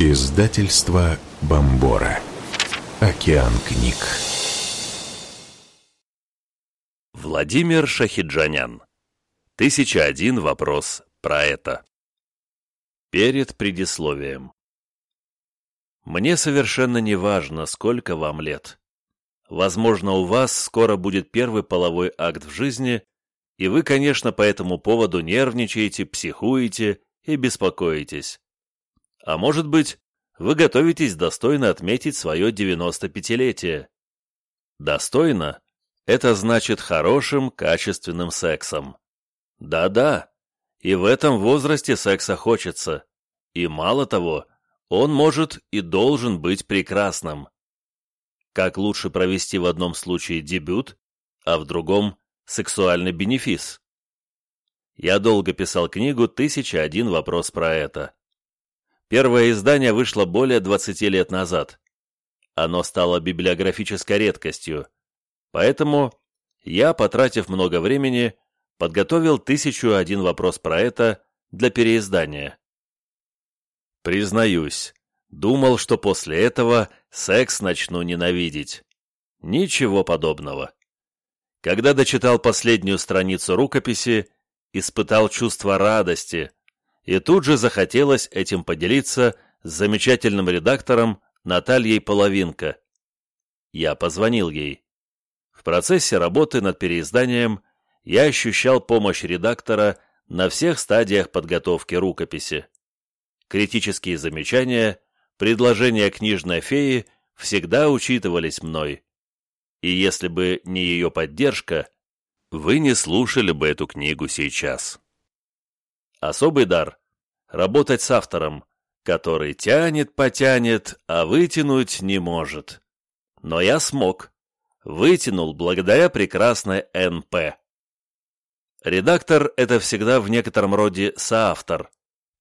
Издательство Бомбора. Океан книг. Владимир Шахиджанян. Тысяча один вопрос про это. Перед предисловием. Мне совершенно не важно, сколько вам лет. Возможно, у вас скоро будет первый половой акт в жизни, и вы, конечно, по этому поводу нервничаете, психуете и беспокоитесь. А может быть, вы готовитесь достойно отметить свое 95-летие. Достойно – это значит хорошим, качественным сексом. Да-да, и в этом возрасте секса хочется. И мало того, он может и должен быть прекрасным. Как лучше провести в одном случае дебют, а в другом – сексуальный бенефис? Я долго писал книгу «Тысяча один вопрос про это». Первое издание вышло более 20 лет назад. Оно стало библиографической редкостью. Поэтому я, потратив много времени, подготовил тысячу один вопрос про это для переиздания. Признаюсь, думал, что после этого секс начну ненавидеть. Ничего подобного. Когда дочитал последнюю страницу рукописи, испытал чувство радости, и тут же захотелось этим поделиться с замечательным редактором Натальей Половинко. Я позвонил ей. В процессе работы над переизданием я ощущал помощь редактора на всех стадиях подготовки рукописи. Критические замечания, предложения книжной феи всегда учитывались мной. И если бы не ее поддержка, вы не слушали бы эту книгу сейчас. Особый дар – работать с автором, который тянет, потянет, а вытянуть не может. Но я смог. Вытянул благодаря прекрасной НП. Редактор – это всегда в некотором роде соавтор.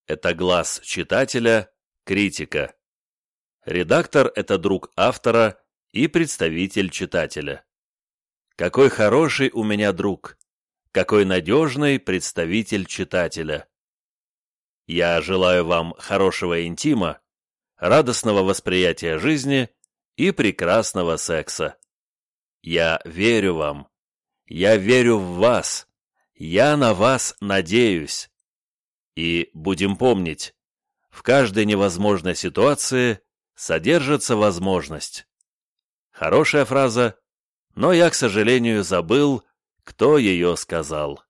Это глаз читателя, критика. Редактор – это друг автора и представитель читателя. Какой хороший у меня друг! Какой надежный представитель читателя. Я желаю вам хорошего интима, радостного восприятия жизни и прекрасного секса. Я верю вам. Я верю в вас. Я на вас надеюсь. И будем помнить, в каждой невозможной ситуации содержится возможность. Хорошая фраза, но я, к сожалению, забыл, кто ее сказал.